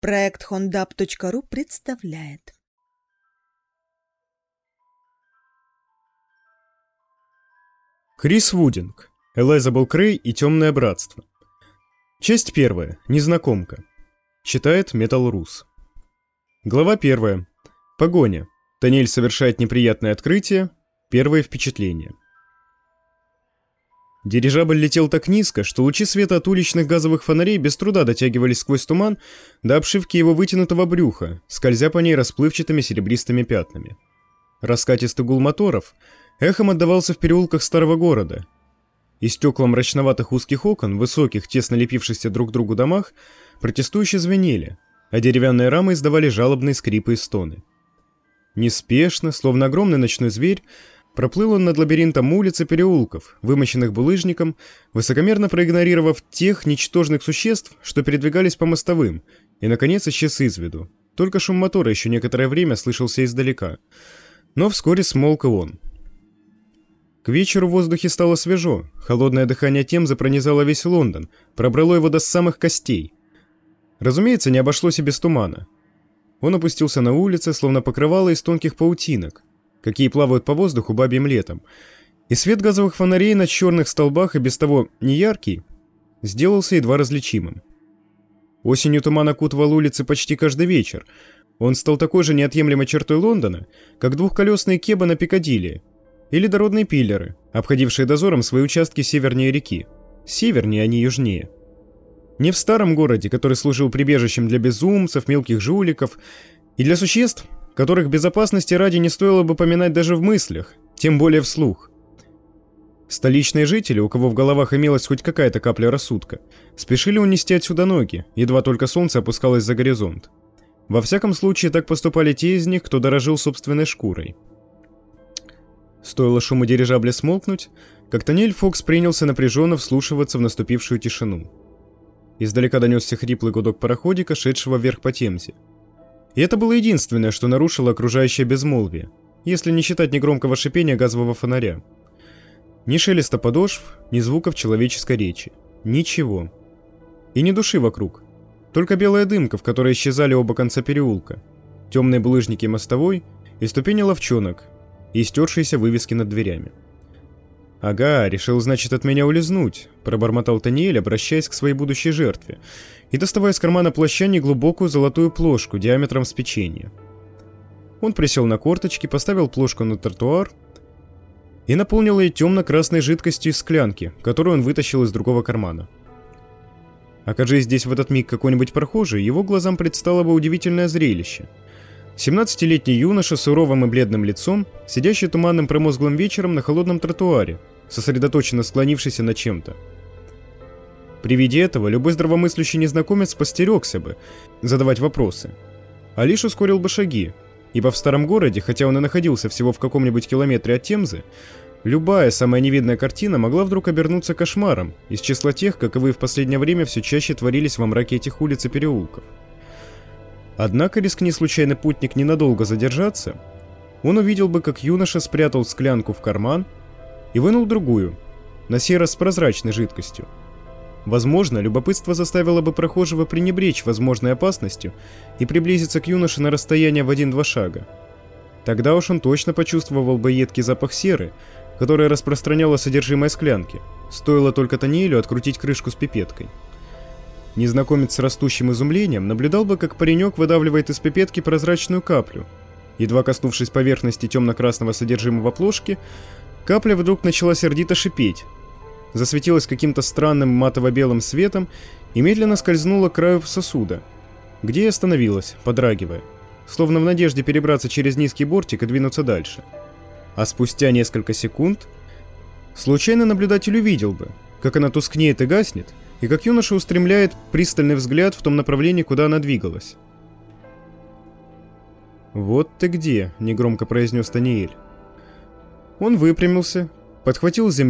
Проект hondap.ru представляет. Крис Вудинг, Элайзабел Крей и Темное Братство. Часть первая. Незнакомка. Читает Метал Рус. Глава первая. Погоня. Танель совершает неприятное открытие. Первые впечатления. Дирижабль летел так низко, что лучи света от уличных газовых фонарей без труда дотягивались сквозь туман до обшивки его вытянутого брюха, скользя по ней расплывчатыми серебристыми пятнами. Раскатистый гул моторов эхом отдавался в переулках старого города. И стекла мрачноватых узких окон, высоких, тесно лепившихся друг к другу домах, протестующе звенели, а деревянные рамы издавали жалобные скрипы и стоны. Неспешно, словно огромный ночной зверь, Проплыл он над лабиринтом улиц и переулков, вымощенных булыжником, высокомерно проигнорировав тех ничтожных существ, что передвигались по мостовым, и, наконец, исчез из виду. Только шум мотора еще некоторое время слышался издалека. Но вскоре смолк и он. К вечеру в воздухе стало свежо, холодное дыхание Темзы пронизало весь Лондон, пробрало его до самых костей. Разумеется, не обошлось и без тумана. Он опустился на улице, словно покрывало из тонких паутинок, какие плавают по воздуху бабьим летом, и свет газовых фонарей на черных столбах и без того неяркий сделался едва различимым. Осенью туман окутывал улицы почти каждый вечер. Он стал такой же неотъемлемой чертой Лондона, как двухколесные кеба на Пикадилли или дородные пиллеры, обходившие дозором свои участки севернее реки. Севернее, а не южнее. Не в старом городе, который служил прибежищем для безумцев, мелких жуликов и для существ, которых безопасности ради не стоило бы поминать даже в мыслях, тем более вслух. Столичные жители, у кого в головах имелась хоть какая-то капля рассудка, спешили унести отсюда ноги, едва только солнце опускалось за горизонт. Во всяком случае, так поступали те из них, кто дорожил собственной шкурой. Стоило шуму дирижабля смолкнуть, как Танель Фокс принялся напряженно вслушиваться в наступившую тишину. Издалека донесся хриплый гудок пароходика, шедшего вверх по Темзе. И это было единственное, что нарушило окружающее безмолвие, если не считать негромкого шипения газового фонаря. Ни шелеста подошв, ни звуков человеческой речи. Ничего. И ни души вокруг. Только белая дымка, в которой исчезали оба конца переулка. Темные булыжники мостовой и ступени ловчонок, и стершиеся вывески над дверями. «Ага, решил, значит, от меня улизнуть», — пробормотал Таниэль, обращаясь к своей будущей жертве, и доставая из кармана плаща неглубокую золотую плошку диаметром с печенье. Он присел на корточки, поставил плошку на тротуар и наполнил ее темно-красной жидкостью из склянки, которую он вытащил из другого кармана. Окажись здесь в этот миг какой-нибудь прохожий, его глазам предстало бы удивительное зрелище — 17-летний юноша с суровым и бледным лицом, сидящий туманным промозглым вечером на холодном тротуаре, сосредоточенно склонившийся над чем-то. При виде этого любой здравомыслящий незнакомец постерегся бы задавать вопросы, а лишь ускорил бы шаги, ибо в старом городе, хотя он и находился всего в каком-нибудь километре от Темзы, любая самая невидная картина могла вдруг обернуться кошмаром из числа тех, каковые в последнее время все чаще творились во мраке этих улиц и переулков. Однако, рискни случайный путник ненадолго задержаться, он увидел бы, как юноша спрятал склянку в карман и вынул другую, на сей раз с прозрачной жидкостью. Возможно, любопытство заставило бы прохожего пренебречь возможной опасностью и приблизиться к юноше на расстояние в один-два шага. Тогда уж он точно почувствовал бы едкий запах серы, которая распространяла содержимое склянки. Стоило только Таниэлю открутить крышку с пипеткой. Незнакомец с растущим изумлением наблюдал бы, как паренек выдавливает из пипетки прозрачную каплю. Едва коснувшись поверхности темно-красного содержимого плошки, капля вдруг начала сердито шипеть. Засветилась каким-то странным матово-белым светом и медленно скользнула к краю сосуда, где и остановилась, подрагивая, словно в надежде перебраться через низкий бортик и двинуться дальше. А спустя несколько секунд случайно наблюдатель увидел бы, как она тускнеет и гаснет, и как юноша устремляет пристальный взгляд в том направлении, куда она двигалась. «Вот ты где», — негромко произнес Таниэль. Он выпрямился, подхватил с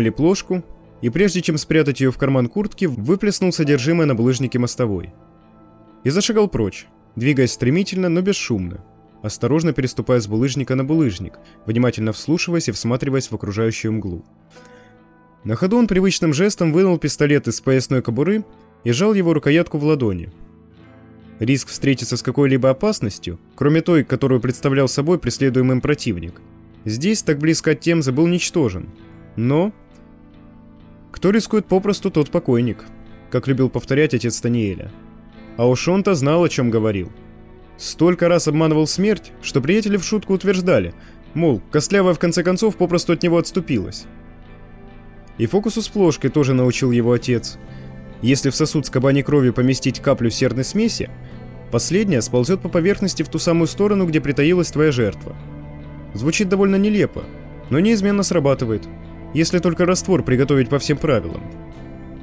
и, прежде чем спрятать ее в карман куртки, выплеснул содержимое на булыжнике мостовой. И зашагал прочь, двигаясь стремительно, но бесшумно, осторожно переступая с булыжника на булыжник, внимательно вслушиваясь и всматриваясь в окружающую мглу. На ходу он привычным жестом вынул пистолет из поясной кобуры и сжал его рукоятку в ладони. Риск встретиться с какой-либо опасностью, кроме той, которую представлял собой преследуемым противник, здесь, так близко от Темзы, был ничтожен. Но... Кто рискует попросту, тот покойник, как любил повторять отец Таниэля. А уж он-то знал, о чем говорил. Столько раз обманывал смерть, что приятели в шутку утверждали, мол, Костлявая в конце концов попросту от него отступилась. И фокусу с плошкой тоже научил его отец. Если в сосуд с кабаней крови поместить каплю серной смеси, последняя сползет по поверхности в ту самую сторону, где притаилась твоя жертва. Звучит довольно нелепо, но неизменно срабатывает, если только раствор приготовить по всем правилам.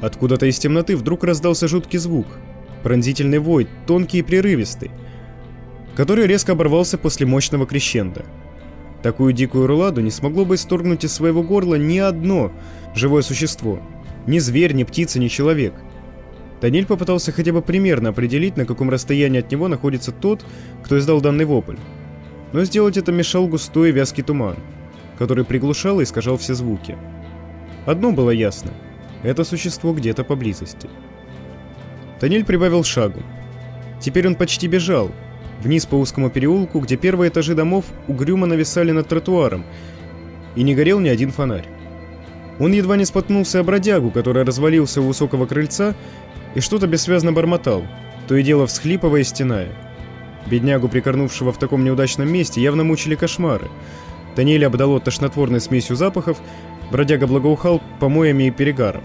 Откуда-то из темноты вдруг раздался жуткий звук, пронзительный вой, тонкий и прерывистый, который резко оборвался после мощного крещенда. Такую дикую руладу не смогло бы исторгнуть из своего горла ни одно живое существо. Ни зверь, ни птица, ни человек. Даниэль попытался хотя бы примерно определить, на каком расстоянии от него находится тот, кто издал данный вопль. Но сделать это мешал густой вязкий туман, который приглушал и искажал все звуки. Одно было ясно – это существо где-то поблизости. Танель прибавил шагу. Теперь он почти бежал, вниз по узкому переулку, где первые этажи домов угрюмо нависали над тротуаром, и не горел ни один фонарь. Он едва не споткнулся о бродягу, который развалился у высокого крыльца и что-то бессвязно бормотал, то и дело всхлипывая и стеная. Беднягу, прикорнувшего в таком неудачном месте, явно мучили кошмары. Даниэля обдало тошнотворной смесью запахов, бродяга благоухал помоями и перегаром.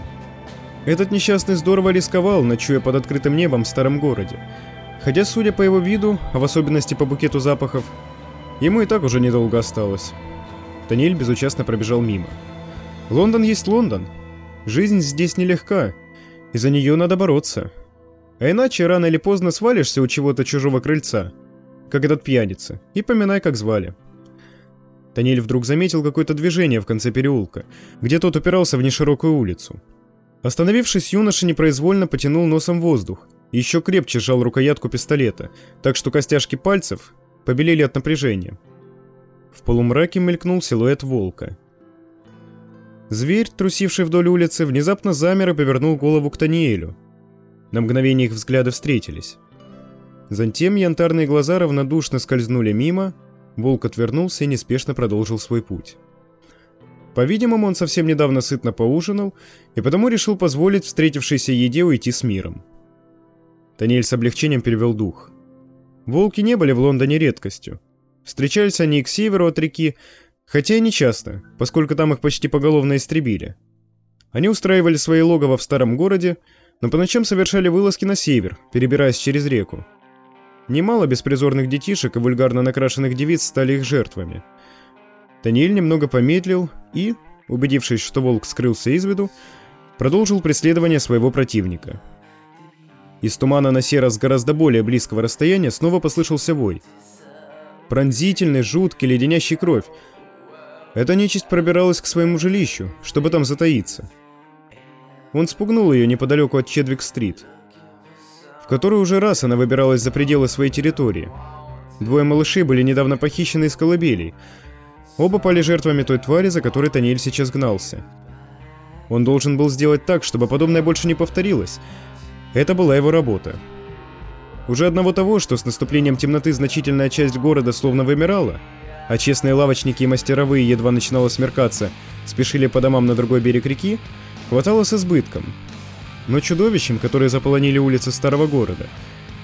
Этот несчастный здорово рисковал, ночуя под открытым небом в старом городе. Хотя, судя по его виду, а в особенности по букету запахов, ему и так уже недолго осталось. Даниэль безучастно пробежал мимо. Лондон есть Лондон. Жизнь здесь нелегка, и за нее надо бороться. А иначе рано или поздно свалишься у чего-то чужого крыльца, как этот пьяница, и поминай, как звали. Танель вдруг заметил какое-то движение в конце переулка, где тот упирался в неширокую улицу. Остановившись, юноша непроизвольно потянул носом воздух еще крепче сжал рукоятку пистолета, так что костяшки пальцев побелели от напряжения. В полумраке мелькнул силуэт волка – Зверь, трусивший вдоль улицы, внезапно замер и повернул голову к Таниэлю. На мгновение их взгляды встретились. Затем янтарные глаза равнодушно скользнули мимо, волк отвернулся и неспешно продолжил свой путь. По-видимому, он совсем недавно сытно поужинал, и потому решил позволить встретившейся еде уйти с миром. Таниэль с облегчением перевел дух. Волки не были в Лондоне редкостью. Встречались они и к северу от реки, Хотя и не часто, поскольку там их почти поголовно истребили. Они устраивали свои логово в старом городе, но по ночам совершали вылазки на север, перебираясь через реку. Немало беспризорных детишек и вульгарно накрашенных девиц стали их жертвами. Таниэль немного помедлил и, убедившись, что волк скрылся из виду, продолжил преследование своего противника. Из тумана на сей раз гораздо более близкого расстояния снова послышался вой. Пронзительный, жуткий, леденящий кровь, эта нечисть пробиралась к своему жилищу, чтобы там затаиться. Он спугнул ее неподалеку от Чедвик-стрит, в которой уже раз она выбиралась за пределы своей территории. Двое малышей были недавно похищены из колыбелей. Оба пали жертвами той твари, за которой Таниэль сейчас гнался. Он должен был сделать так, чтобы подобное больше не повторилось. Это была его работа. Уже одного того, что с наступлением темноты значительная часть города словно вымирала – а честные лавочники и мастеровые едва начинало смеркаться, спешили по домам на другой берег реки, хватало с избытком. Но чудовищем, которые заполонили улицы старого города,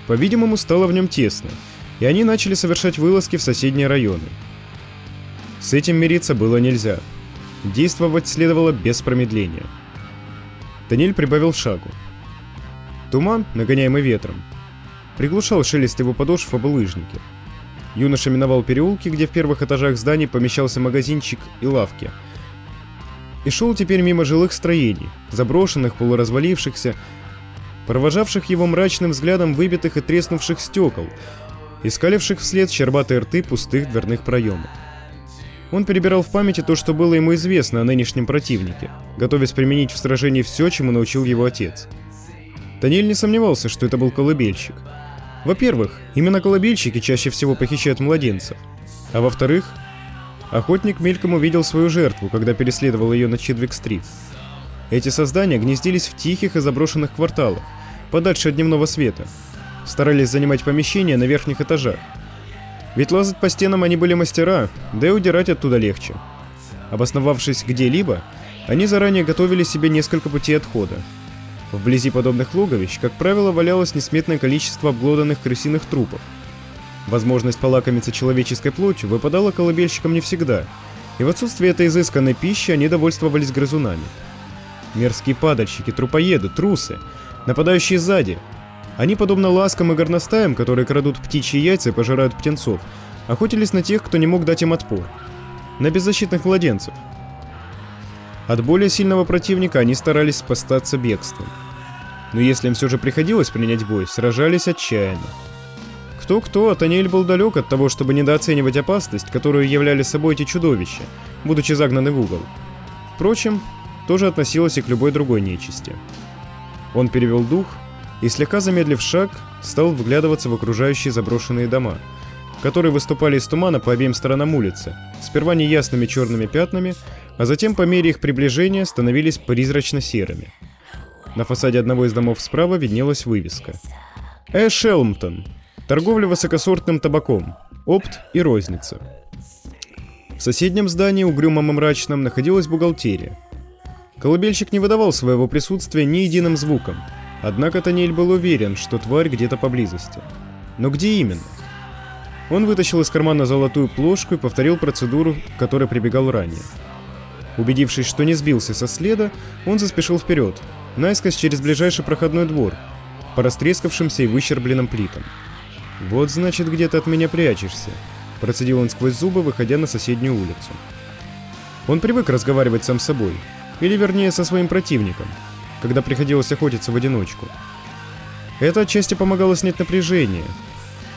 по-видимому, стало в нем тесно, и они начали совершать вылазки в соседние районы. С этим мириться было нельзя. Действовать следовало без промедления. Даниэль прибавил шагу. Туман, нагоняемый ветром, приглушал шелест его подошв об лыжнике. Юноша миновал переулки, где в первых этажах зданий помещался магазинчик и лавки. И шел теперь мимо жилых строений, заброшенных, полуразвалившихся, провожавших его мрачным взглядом выбитых и треснувших стекол, искаливших вслед щербатые рты пустых дверных проемов. Он перебирал в памяти то, что было ему известно о нынешнем противнике, готовясь применить в сражении все, чему научил его отец. Даниэль не сомневался, что это был колыбельщик – во-первых, именно колыбельщики чаще всего похищают младенцев. А во-вторых, охотник мельком увидел свою жертву, когда переследовал ее на Чедвик-стрит. Эти создания гнездились в тихих и заброшенных кварталах, подальше от дневного света. старались занимать помещения на верхних этажах. Ведь лазать по стенам они были мастера, да и удирать оттуда легче. Обосновавшись где-либо, они заранее готовили себе несколько путей отхода. Вблизи подобных логовищ, как правило, валялось несметное количество обглоданных крысиных трупов. Возможность полакомиться человеческой плотью выпадала колыбельщикам не всегда, и в отсутствие этой изысканной пищи они довольствовались грызунами. Мерзкие падальщики, трупоеды, трусы, нападающие сзади. Они, подобно ласкам и горностаям, которые крадут птичьи яйца и пожирают птенцов, охотились на тех, кто не мог дать им отпор. На беззащитных младенцев. От более сильного противника они старались спастаться бегством. Но если им все же приходилось принять бой, сражались отчаянно. Кто-кто, а Таниэль был далек от того, чтобы недооценивать опасность, которую являли собой эти чудовища, будучи загнаны в угол. Впрочем, тоже относилось и к любой другой нечисти. Он перевел дух и, слегка замедлив шаг, стал вглядываться в окружающие заброшенные дома, которые выступали из тумана по обеим сторонам улицы, сперва неясными черными пятнами, а затем по мере их приближения становились призрачно-серыми. На фасаде одного из домов справа виднелась вывеска. «Эшелмтон. Торговля высокосортным табаком. Опт и розница». В соседнем здании, угрюмом и мрачном, находилась бухгалтерия. Колыбельщик не выдавал своего присутствия ни единым звуком, однако Таниэль был уверен, что тварь где-то поблизости. Но где именно? Он вытащил из кармана золотую плошку и повторил процедуру, к которой прибегал ранее. Убедившись, что не сбился со следа, он заспешил вперед, наискось через ближайший проходной двор, по растрескавшимся и выщербленным плитам. «Вот значит, где ты от меня прячешься», – процедил он сквозь зубы, выходя на соседнюю улицу. Он привык разговаривать сам с собой, или вернее со своим противником, когда приходилось охотиться в одиночку. Это отчасти помогало снять напряжение.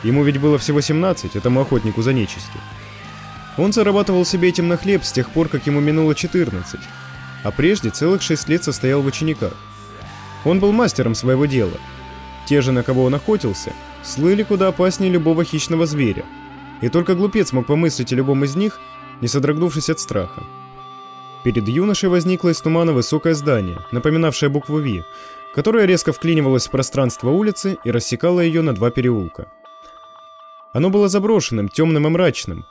Ему ведь было всего 17, этому охотнику за нечистью. Он зарабатывал себе этим на хлеб с тех пор, как ему минуло 14, а прежде целых 6 лет состоял в учениках. Он был мастером своего дела. Те же, на кого он охотился, слыли куда опаснее любого хищного зверя, и только глупец мог помыслить о любом из них, не содрогнувшись от страха. Перед юношей возникло из тумана высокое здание, напоминавшее букву «Ви», которое резко вклинивалось в пространство улицы и рассекало ее на два переулка. Оно было заброшенным, темным и мрачным,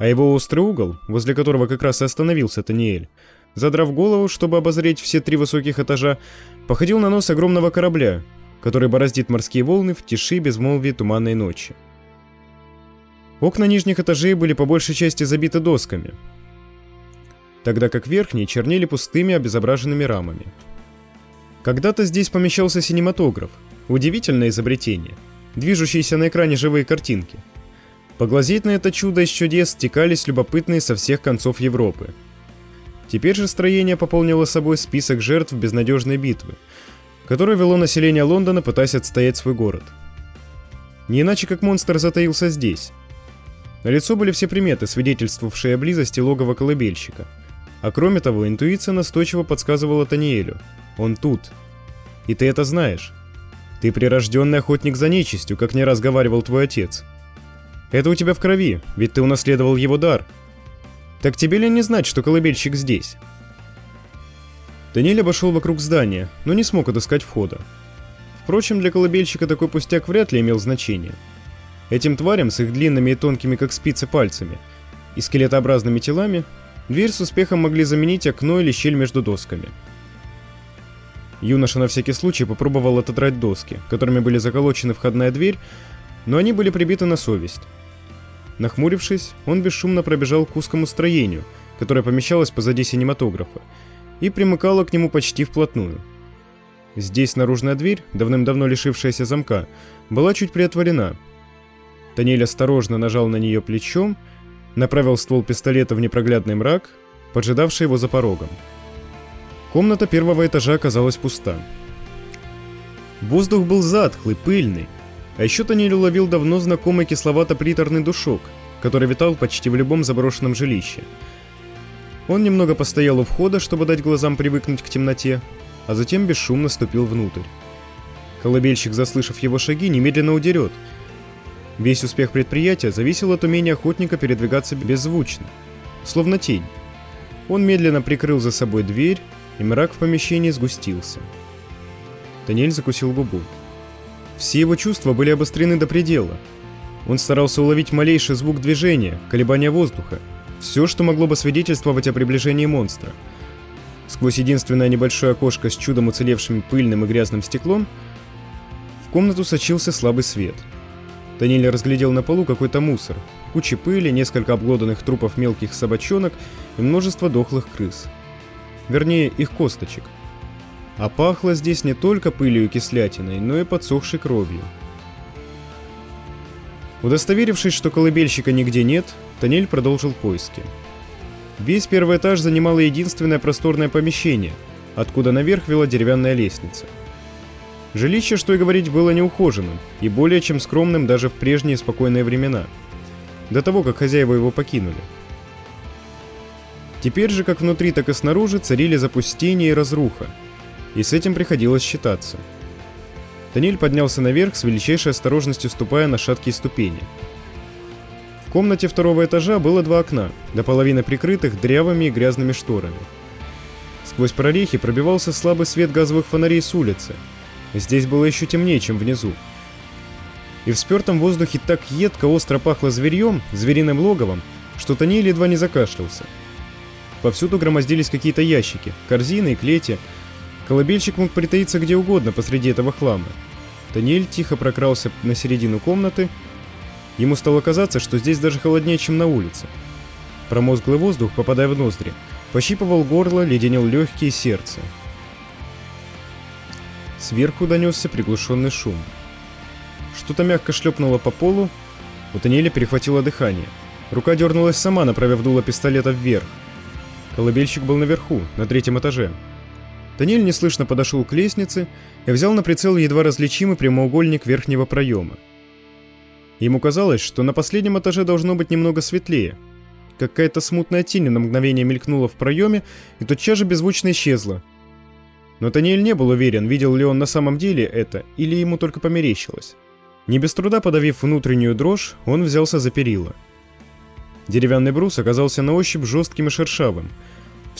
а его острый угол, возле которого как раз и остановился Таниэль, задрав голову, чтобы обозреть все три высоких этажа, походил на нос огромного корабля, который бороздит морские волны в тиши безмолвии туманной ночи. Окна нижних этажей были по большей части забиты досками, тогда как верхние чернели пустыми обезображенными рамами. Когда-то здесь помещался синематограф, удивительное изобретение, движущиеся на экране живые картинки – Поглазеть на это чудо из чудес стекались любопытные со всех концов Европы. Теперь же строение пополнило собой список жертв безнадежной битвы, которое вело население Лондона, пытаясь отстоять свой город. Не иначе как монстр затаился здесь. На лицо были все приметы, свидетельствовавшие о близости логова колыбельщика. А кроме того, интуиция настойчиво подсказывала Таниэлю. Он тут. И ты это знаешь. Ты прирожденный охотник за нечистью, как не раз говаривал твой отец. Это у тебя в крови, ведь ты унаследовал его дар. Так тебе ли не знать, что колыбельщик здесь? Даниэль обошел вокруг здания, но не смог отыскать входа. Впрочем, для колыбельщика такой пустяк вряд ли имел значение. Этим тварям с их длинными и тонкими, как спицы, пальцами и скелетообразными телами дверь с успехом могли заменить окно или щель между досками. Юноша на всякий случай попробовал отодрать доски, которыми были заколочены входная дверь, но они были прибиты на совесть. Нахмурившись, он бесшумно пробежал к узкому строению, которое помещалось позади синематографа, и примыкало к нему почти вплотную. Здесь наружная дверь, давным-давно лишившаяся замка, была чуть приотворена. Танель осторожно нажал на нее плечом, направил ствол пистолета в непроглядный мрак, поджидавший его за порогом. Комната первого этажа оказалась пуста. Воздух был затхлый, пыльный, а еще Таниль уловил давно знакомый кисловато-приторный душок, который витал почти в любом заброшенном жилище. Он немного постоял у входа, чтобы дать глазам привыкнуть к темноте, а затем бесшумно ступил внутрь. Колыбельщик, заслышав его шаги, немедленно удерет. Весь успех предприятия зависел от умения охотника передвигаться беззвучно, словно тень. Он медленно прикрыл за собой дверь, и мрак в помещении сгустился. Танель закусил губу. Все его чувства были обострены до предела. Он старался уловить малейший звук движения, колебания воздуха, все, что могло бы свидетельствовать о приближении монстра. Сквозь единственное небольшое окошко с чудом уцелевшим пыльным и грязным стеклом в комнату сочился слабый свет. Даниэль разглядел на полу какой-то мусор, кучи пыли, несколько обглоданных трупов мелких собачонок и множество дохлых крыс. Вернее, их косточек. А пахло здесь не только пылью и кислятиной, но и подсохшей кровью. Удостоверившись, что колыбельщика нигде нет, Танель продолжил поиски. Весь первый этаж занимало единственное просторное помещение, откуда наверх вела деревянная лестница. Жилище, что и говорить, было неухоженным и более чем скромным даже в прежние спокойные времена, до того, как хозяева его покинули. Теперь же, как внутри, так и снаружи, царили запустение и разруха, и с этим приходилось считаться. Даниэль поднялся наверх с величайшей осторожностью ступая на шаткие ступени – в комнате второго этажа было два окна, до половины прикрытых дрявыми и грязными шторами. Сквозь прорехи пробивался слабый свет газовых фонарей с улицы. Здесь было еще темнее, чем внизу. И в спертом воздухе так едко остро пахло зверьем, звериным логовом, что Таниль едва не закашлялся. Повсюду громоздились какие-то ящики, корзины и клети. Колыбельщик мог притаиться где угодно посреди этого хлама. Таниэль тихо прокрался на середину комнаты Ему стало казаться, что здесь даже холоднее, чем на улице. Промозглый воздух, попадая в ноздри, пощипывал горло, леденел легкие и сердце. Сверху донесся приглушенный шум. Что-то мягко шлепнуло по полу, у Таниэля перехватило дыхание. Рука дернулась сама, направив дуло пистолета вверх. Колыбельщик был наверху, на третьем этаже. Таниэль неслышно подошел к лестнице и взял на прицел едва различимый прямоугольник верхнего проема. Ему казалось, что на последнем этаже должно быть немного светлее. Какая-то смутная тень на мгновение мелькнула в проеме и тотчас же беззвучно исчезла. Но Таниэль не был уверен, видел ли он на самом деле это, или ему только померещилось. Не без труда подавив внутреннюю дрожь, он взялся за перила. Деревянный брус оказался на ощупь жестким и шершавым.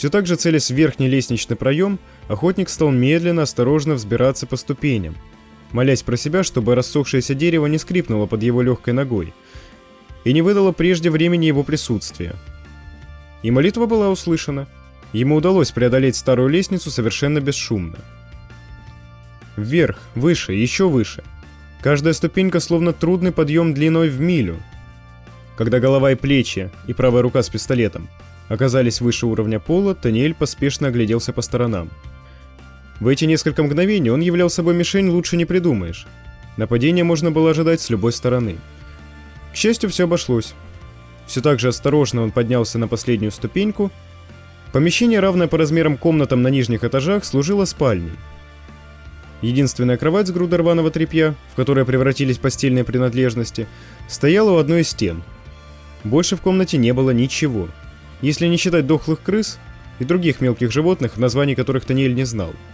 Все так же целясь в верхний лестничный проем, охотник стал медленно, осторожно взбираться по ступеням – молясь про себя, чтобы рассохшееся дерево не скрипнуло под его легкой ногой и не выдало прежде времени его присутствия. И молитва была услышана. Ему удалось преодолеть старую лестницу совершенно бесшумно. Вверх, выше, еще выше. Каждая ступенька словно трудный подъем длиной в милю. Когда голова и плечи, и правая рука с пистолетом оказались выше уровня пола, Таниэль поспешно огляделся по сторонам. В эти несколько мгновений он являл собой мишень лучше не придумаешь. Нападение можно было ожидать с любой стороны. К счастью, все обошлось. Все так же осторожно он поднялся на последнюю ступеньку. Помещение, равное по размерам комнатам на нижних этажах, служило спальней. Единственная кровать с грудой рваного тряпья, в которой превратились постельные принадлежности, стояла у одной из стен. Больше в комнате не было ничего, если не считать дохлых крыс и других мелких животных, названий которых Таниэль не знал –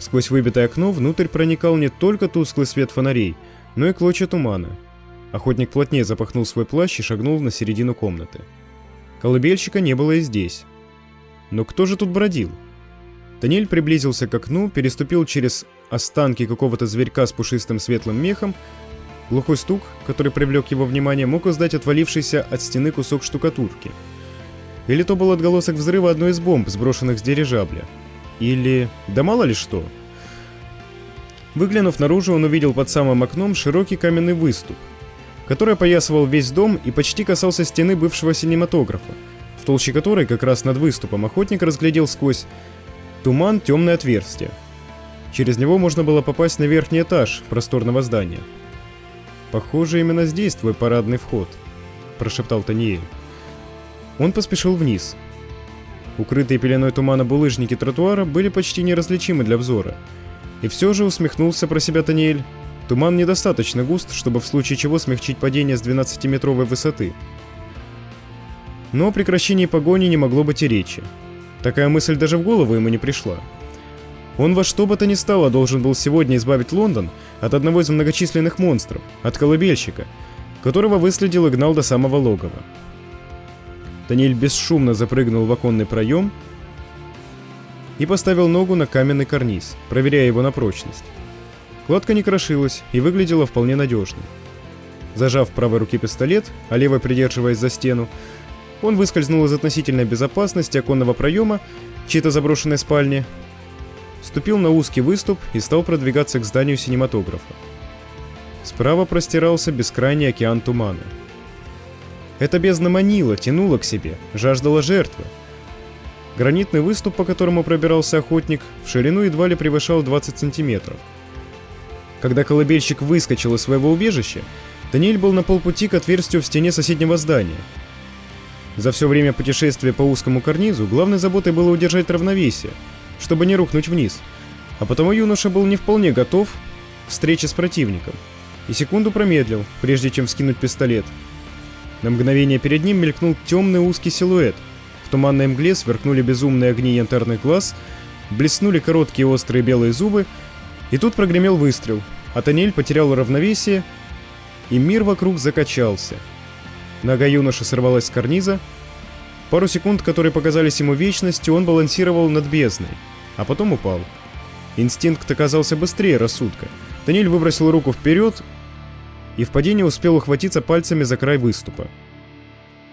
Сквозь выбитое окно внутрь проникал не только тусклый свет фонарей, но и клочья тумана. Охотник плотнее запахнул свой плащ и шагнул на середину комнаты. Колыбельщика не было и здесь. Но кто же тут бродил? Даниэль приблизился к окну, переступил через останки какого-то зверька с пушистым светлым мехом. Глухой стук, который привлек его внимание, мог издать отвалившийся от стены кусок штукатурки. Или то был отголосок взрыва одной из бомб, сброшенных с дирижабля. Или... да мало ли что. Выглянув наружу, он увидел под самым окном широкий каменный выступ, который опоясывал весь дом и почти касался стены бывшего синематографа, в толще которой, как раз над выступом, охотник разглядел сквозь туман темное отверстие. Через него можно было попасть на верхний этаж просторного здания. «Похоже, именно здесь твой парадный вход», – прошептал Таниэль. Он поспешил вниз – Укрытые пеленой тумана булыжники тротуара были почти неразличимы для взора. И все же усмехнулся про себя Таниэль. Туман недостаточно густ, чтобы в случае чего смягчить падение с 12-метровой высоты. Но о прекращении погони не могло быть и речи. Такая мысль даже в голову ему не пришла. Он во что бы то ни стало должен был сегодня избавить Лондон от одного из многочисленных монстров, от колыбельщика, которого выследил и гнал до самого логова. Даниэль бесшумно запрыгнул в оконный проем и поставил ногу на каменный карниз, проверяя его на прочность. Кладка не крошилась и выглядела вполне надежно. Зажав в правой руке пистолет, а левой придерживаясь за стену, он выскользнул из относительной безопасности оконного проема чьей-то заброшенной спальни, ступил на узкий выступ и стал продвигаться к зданию синематографа. Справа простирался бескрайний океан тумана. Эта бездна манила, тянула к себе, жаждала жертвы. Гранитный выступ, по которому пробирался охотник, в ширину едва ли превышал 20 сантиметров. Когда колыбельщик выскочил из своего убежища, Даниэль был на полпути к отверстию в стене соседнего здания. За все время путешествия по узкому карнизу главной заботой было удержать равновесие, чтобы не рухнуть вниз, а потому юноша был не вполне готов к встрече с противником и секунду промедлил, прежде чем вскинуть пистолет. На мгновение перед ним мелькнул темный узкий силуэт. В туманной мгле сверкнули безумные огни янтарных глаз, блеснули короткие острые белые зубы, и тут прогремел выстрел, а Танель потерял равновесие и мир вокруг закачался. Нога юноши сорвалась с карниза. Пару секунд, которые показались ему вечностью, он балансировал над бездной, а потом упал. Инстинкт оказался быстрее рассудка. Даниэль выбросил руку вперед и в падении успел ухватиться пальцами за край выступа.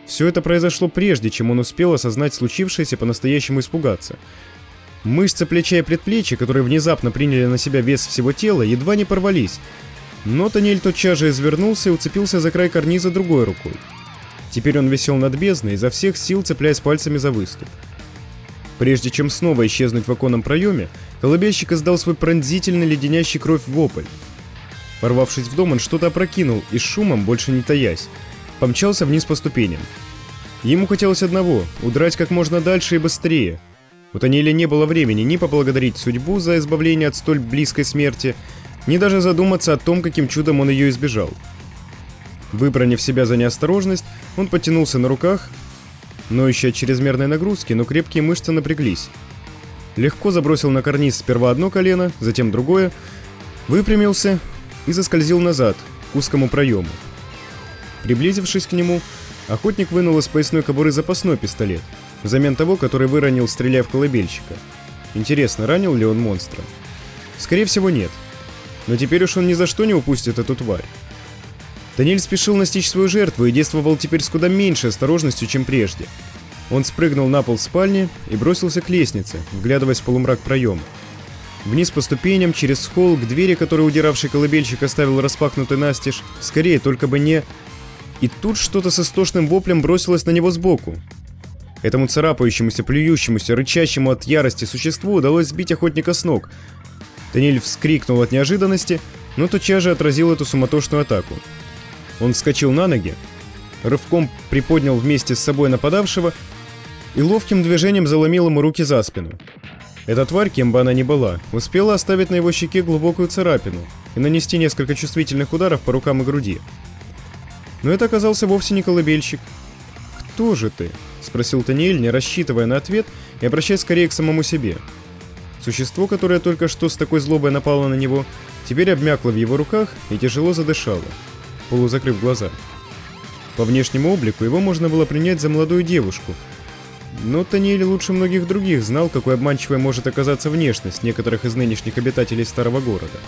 Все это произошло прежде, чем он успел осознать случившееся по-настоящему испугаться. Мышцы плеча и предплечья, которые внезапно приняли на себя вес всего тела, едва не порвались, но Танель тотчас же извернулся и уцепился за край карниза другой рукой. Теперь он висел над бездной, изо всех сил цепляясь пальцами за выступ. Прежде чем снова исчезнуть в оконном проеме, колыбельщик издал свой пронзительный леденящий кровь вопль. Ворвавшись в дом, он что-то опрокинул и с шумом, больше не таясь, помчался вниз по ступеням. Ему хотелось одного — удрать как можно дальше и быстрее. У Таниэля не было времени ни поблагодарить судьбу за избавление от столь близкой смерти, ни даже задуматься о том, каким чудом он ее избежал. Выбранив себя за неосторожность, он подтянулся на руках, но еще от чрезмерной нагрузки, но крепкие мышцы напряглись. Легко забросил на карниз сперва одно колено, затем другое, выпрямился и заскользил назад, к узкому проему. Приблизившись к нему, охотник вынул из поясной кобуры запасной пистолет, взамен того, который выронил, стреляя в колыбельщика. Интересно, ранил ли он монстра? Скорее всего, нет. Но теперь уж он ни за что не упустит эту тварь. Даниэль спешил настичь свою жертву и действовал теперь с куда меньшей осторожностью, чем прежде. Он спрыгнул на пол спальни и бросился к лестнице, вглядываясь в полумрак проема. Вниз по ступеням, через холл, к двери, которую удиравший колыбельщик оставил распахнутой настежь, скорее, только бы не... И тут что-то с истошным воплем бросилось на него сбоку. Этому царапающемуся, плюющемуся, рычащему от ярости существу удалось сбить охотника с ног, Даниэль вскрикнул от неожиданности, но тотчас же отразил эту суматошную атаку. Он вскочил на ноги, рывком приподнял вместе с собой нападавшего и ловким движением заломил ему руки за спину. Эта тварь, кем бы она ни была, успела оставить на его щеке глубокую царапину и нанести несколько чувствительных ударов по рукам и груди. Но это оказался вовсе не колыбельщик. «Кто же ты?» — спросил Таниэль, не рассчитывая на ответ и обращаясь скорее к самому себе. Существо, которое только что с такой злобой напало на него, теперь обмякло в его руках и тяжело задышало, полузакрыв глаза. По внешнему облику его можно было принять за молодую девушку, но Таниэль лучше многих других знал, какой обманчивой может оказаться внешность некоторых из нынешних обитателей старого города.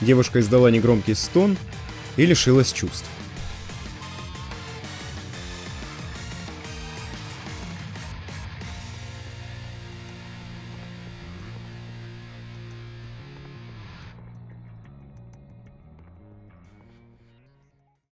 Девушка издала негромкий стон и лишилась чувств.